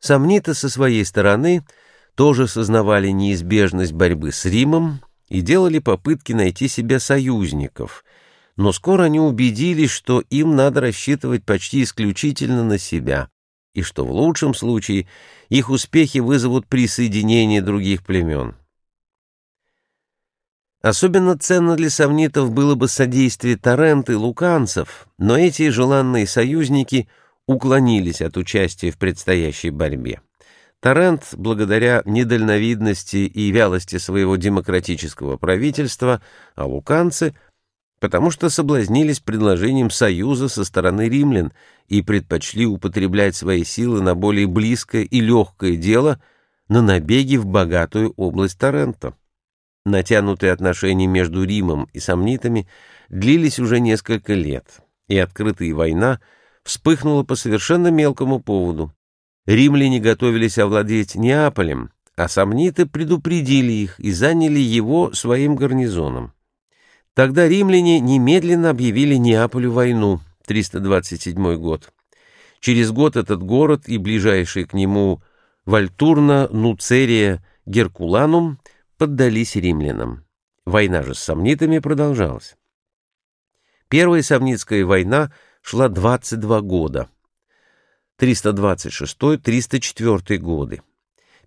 Сомниты со своей стороны тоже сознавали неизбежность борьбы с Римом и делали попытки найти себе союзников, но скоро они убедились, что им надо рассчитывать почти исключительно на себя, и что в лучшем случае их успехи вызовут присоединение других племен. Особенно ценно для сомнитов было бы содействие Торрент и луканцев, но эти желанные союзники уклонились от участия в предстоящей борьбе. Торрент, благодаря недальновидности и вялости своего демократического правительства, а луканцы — потому что соблазнились предложением союза со стороны римлян и предпочли употреблять свои силы на более близкое и легкое дело на набеги в богатую область Торрента. Натянутые отношения между Римом и сомнитами длились уже несколько лет, и открытая война вспыхнула по совершенно мелкому поводу. Римляне готовились овладеть Неаполем, а сомниты предупредили их и заняли его своим гарнизоном. Тогда римляне немедленно объявили Неаполю войну, 327 год. Через год этот город и ближайший к нему Вальтурна, Нуцерия, Геркуланум поддались римлянам. Война же с сомнитами продолжалась. Первая сомнитская война шла 22 года. 326-304 годы.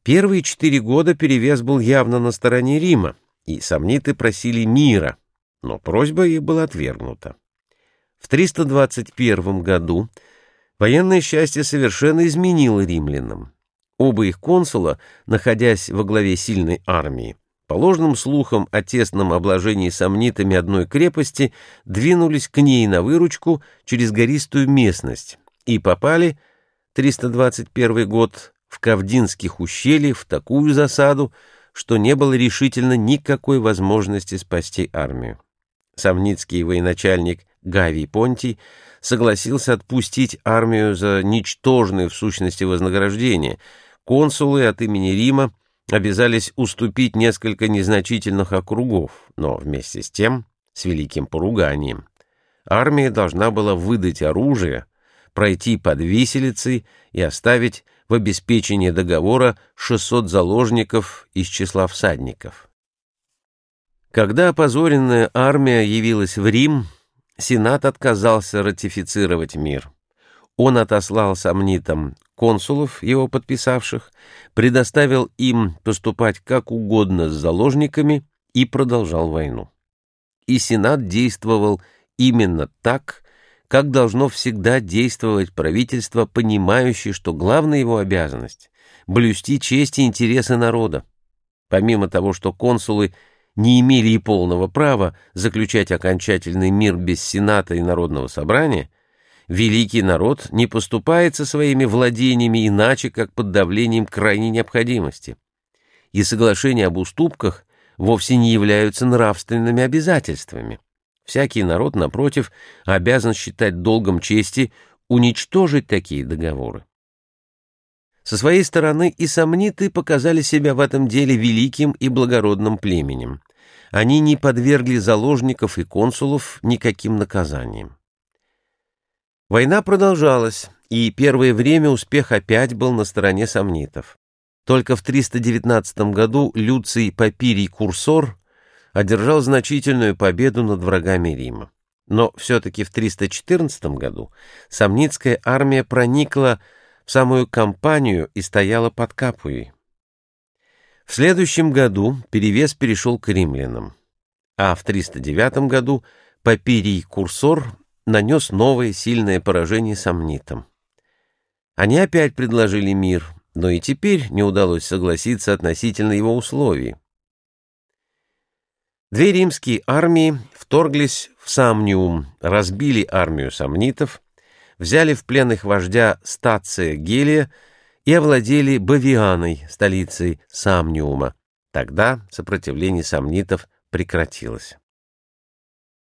Первые четыре года перевес был явно на стороне Рима, и сомниты просили мира, но просьба их была отвергнута. В 321 году военное счастье совершенно изменило римлянам. Оба их консула, находясь во главе сильной армии, по ложным слухам о тесном обложении сомнитами одной крепости, двинулись к ней на выручку через гористую местность и попали, 321 год, в Кавдинских ущельях в такую засаду, что не было решительно никакой возможности спасти армию. Сомницкий военачальник Гавий Понтий согласился отпустить армию за ничтожное в сущности вознаграждение. Консулы от имени Рима обязались уступить несколько незначительных округов, но вместе с тем с великим поруганием. Армия должна была выдать оружие, пройти под виселицей и оставить в обеспечении договора 600 заложников из числа всадников. Когда опозоренная армия явилась в Рим, Сенат отказался ратифицировать мир. Он отослал сомнитам консулов, его подписавших, предоставил им поступать как угодно с заложниками и продолжал войну. И Сенат действовал именно так, как должно всегда действовать правительство, понимающее, что главная его обязанность — блюсти честь и интересы народа. Помимо того, что консулы — не имели и полного права заключать окончательный мир без Сената и Народного собрания, великий народ не поступает со своими владениями иначе, как под давлением крайней необходимости. И соглашения об уступках вовсе не являются нравственными обязательствами. Всякий народ, напротив, обязан считать долгом чести уничтожить такие договоры. Со своей стороны и сомниты показали себя в этом деле великим и благородным племенем. Они не подвергли заложников и консулов никаким наказаниям. Война продолжалась, и первое время успех опять был на стороне сомнитов. Только в 319 году Люций Папирий Курсор одержал значительную победу над врагами Рима. Но все-таки в 314 году сомнитская армия проникла в самую кампанию и стояла под Капуей. В следующем году перевес перешел к римлянам, а в 309 году Папирий Курсор нанес новое сильное поражение сомнитам. Они опять предложили мир, но и теперь не удалось согласиться относительно его условий. Две римские армии вторглись в Самниум, разбили армию сомнитов, взяли в плен их вождя Стация Гелия и овладели Бавианой, столицей Самниума. Тогда сопротивление сомнитов прекратилось.